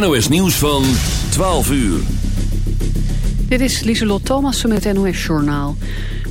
NOS nieuws van 12 uur. Dit is Lieselot Thomassen met NOS Journaal.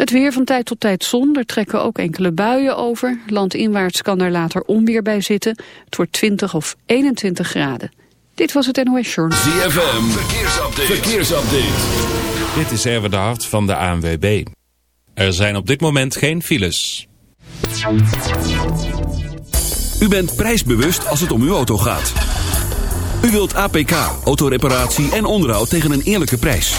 Het weer van tijd tot tijd zon, er trekken ook enkele buien over. Landinwaarts kan er later onweer bij zitten. Het wordt 20 of 21 graden. Dit was het NOS Journal. ZFM, verkeersupdate. verkeersupdate. Dit is Erwin de Hart van de ANWB. Er zijn op dit moment geen files. U bent prijsbewust als het om uw auto gaat. U wilt APK, autoreparatie en onderhoud tegen een eerlijke prijs.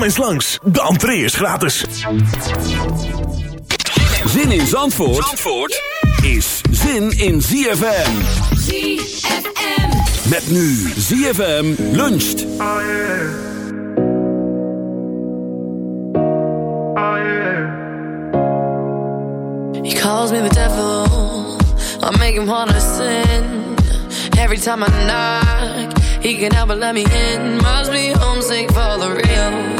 Kom eens langs, de entree is gratis. Zin in Zandvoort, Zandvoort is zin in ZFM. ZFM. Met nu ZFM luncht. He calls me the devil. I make him wanna sin. Every time I knock, he can help but let me in. Must be homesick for the real.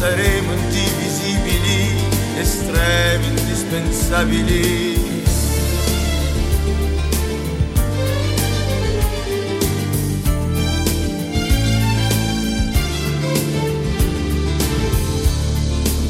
saremo indivisibili, estremi, indispensabili.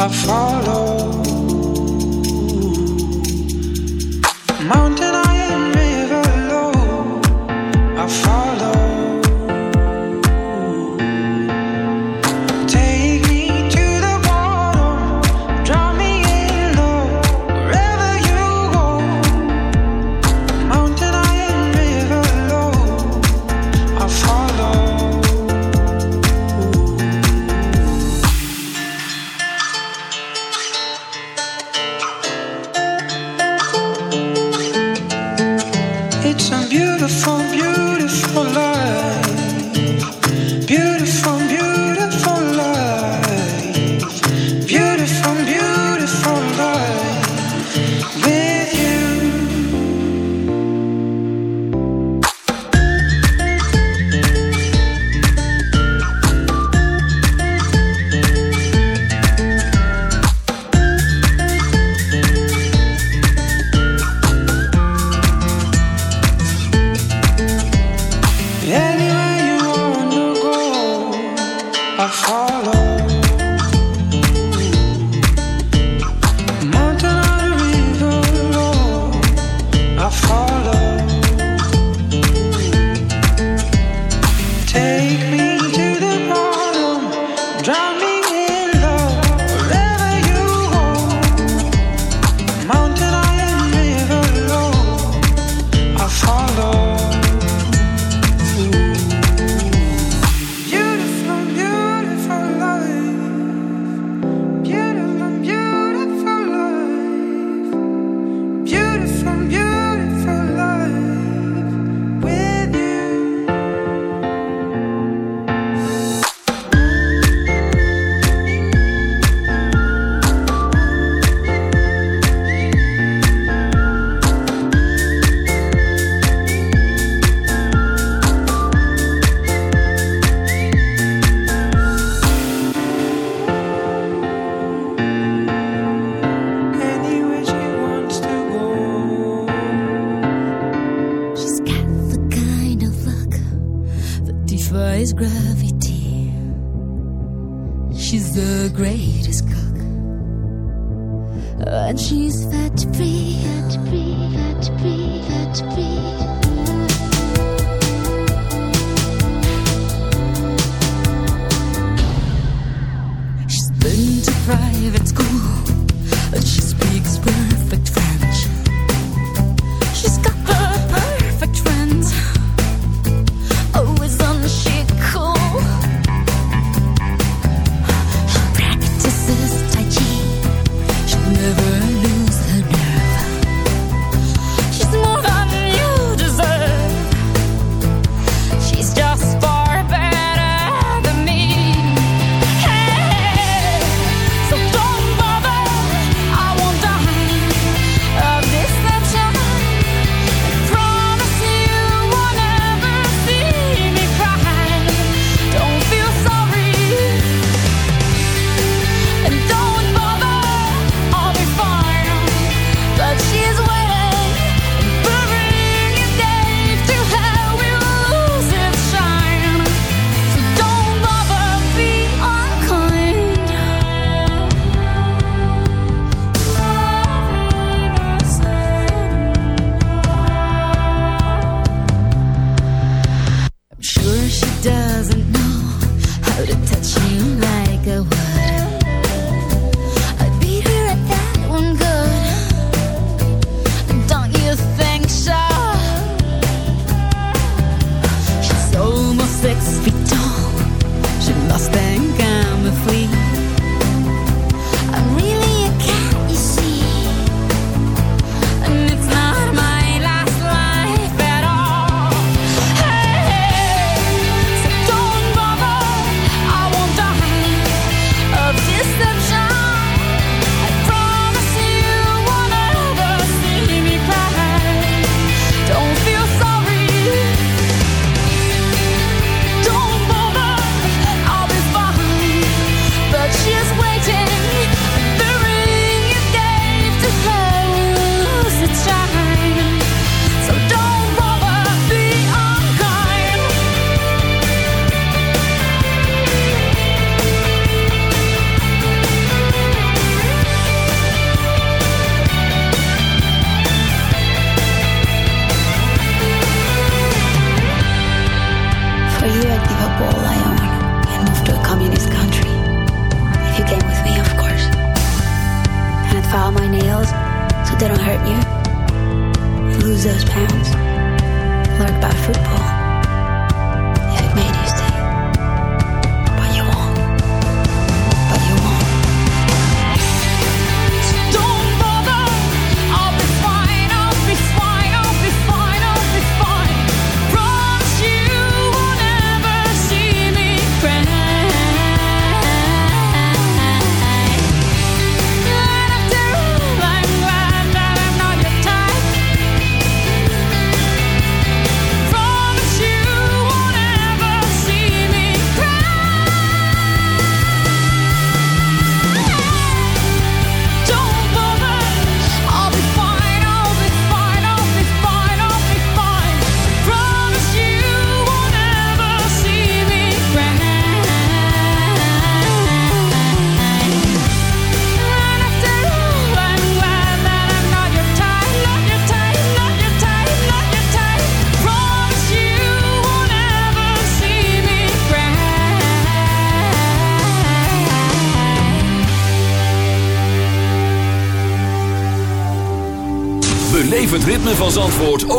I follow.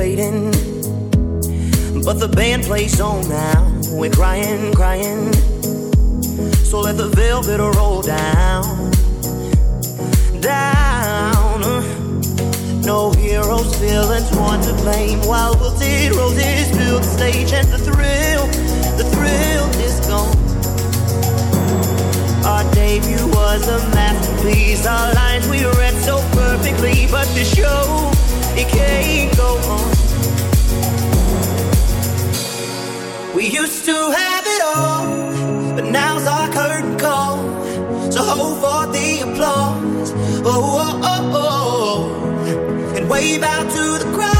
Fading, but the band plays on now. We're crying, crying. So let the velvet roll down, down. No heroes, villains, one to blame. While wilted roses fill the stage, and the thrill, the thrill is gone. Our debut was a masterpiece. Our lines we read so perfectly, but the show can't go on. We used to have it all, but now's our curtain call. So hold for the applause. Oh, oh, oh. oh, oh. And wave out to the crowd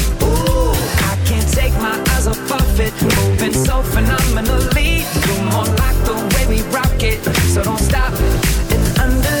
Take my eyes off of it, moving so phenomenally. You're more like the way we rock it, so don't stop. And under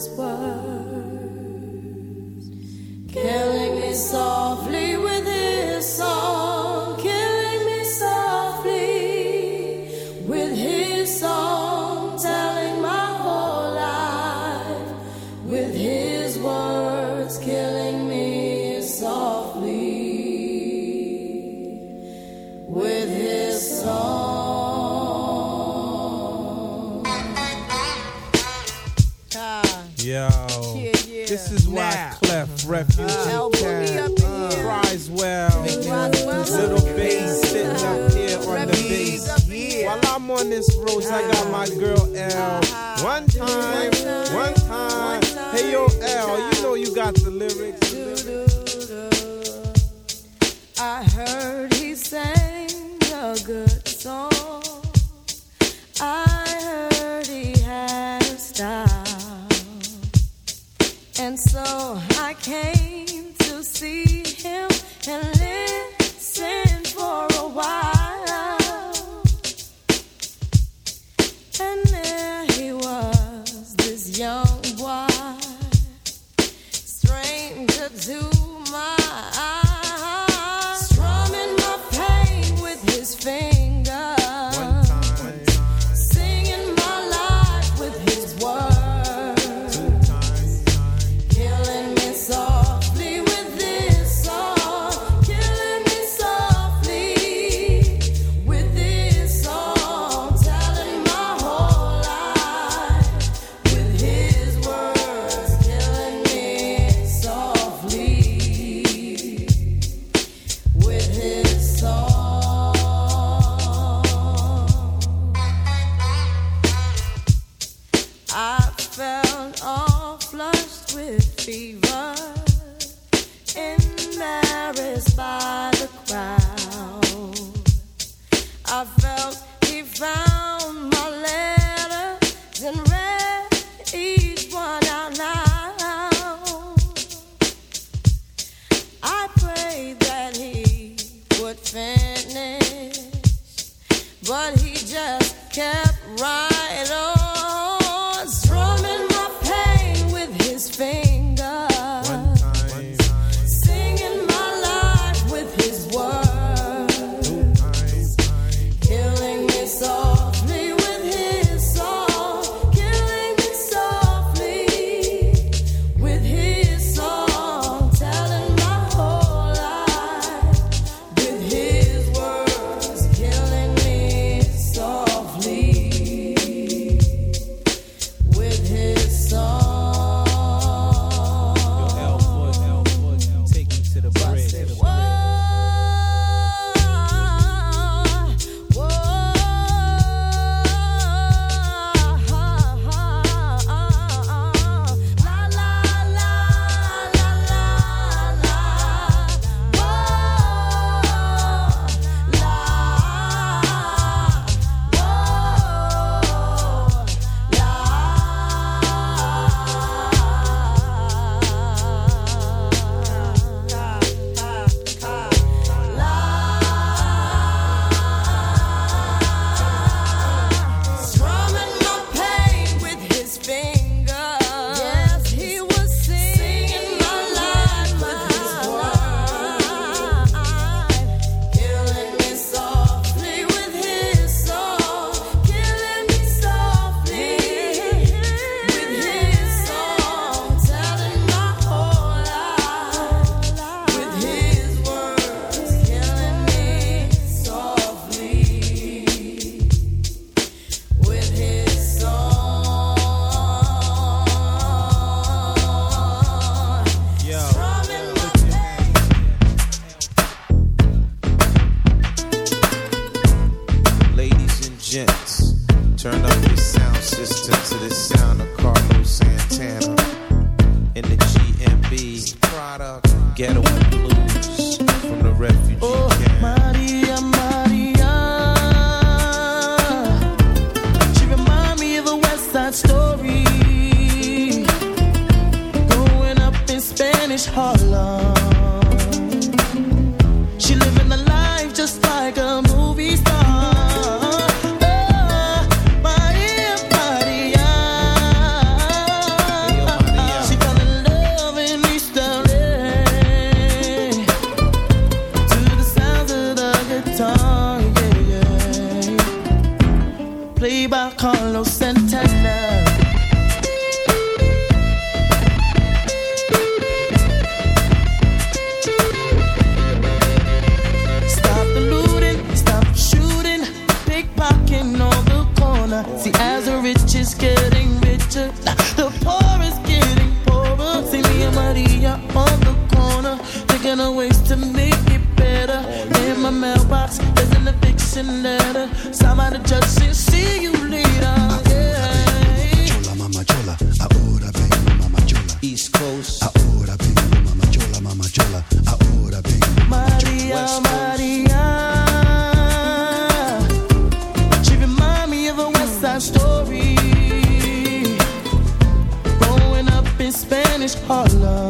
his words, killing me softly Fusion uh, Town. Uh, Criswell. Little bass sitting up here on the bass. While I'm on this road, I got my girl L. One time. mailbox, there's an eviction letter. Somebody just says, see you later. Yeah. Chola, mama chola, ahora vengo, mama chola. East Coast, ahora vengo, mama chola, mama chola, ahora vengo. Maria, West Maria. She remind me of a West Side Story. Growing up in Spanish Harlem.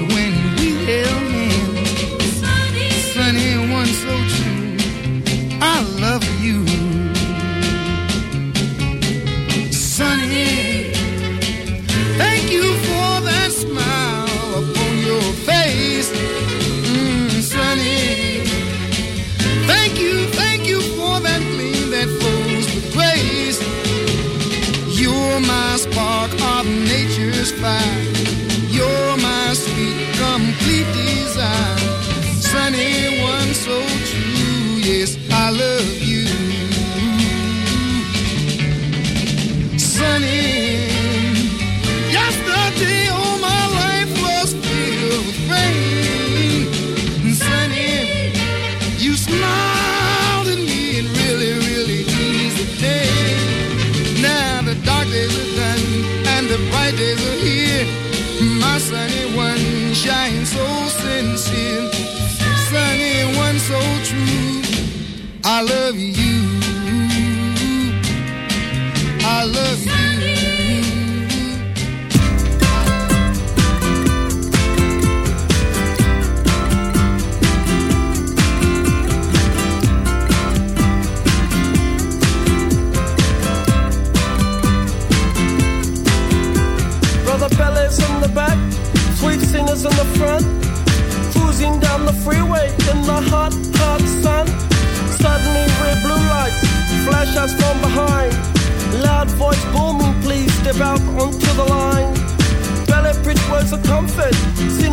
when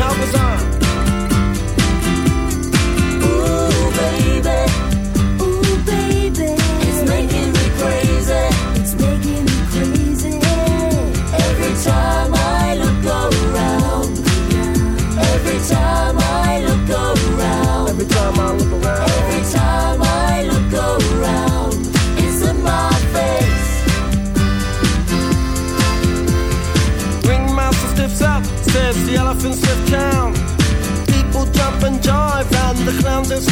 Bizarre! How bizarre!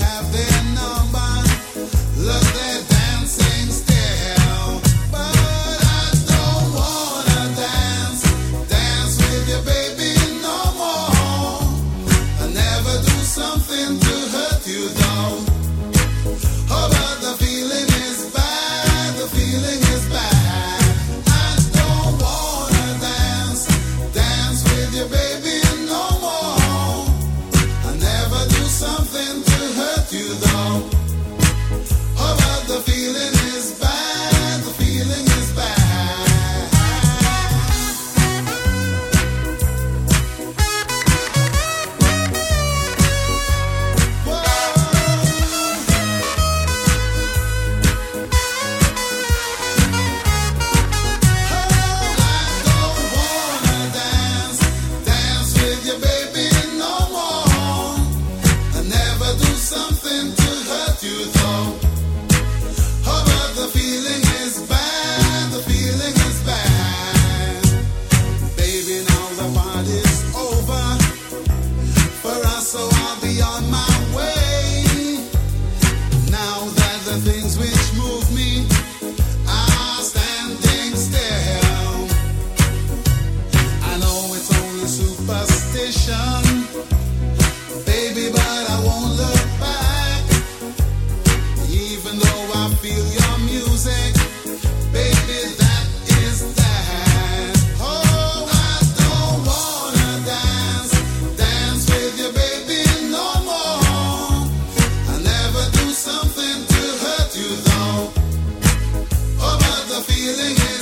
have feeling is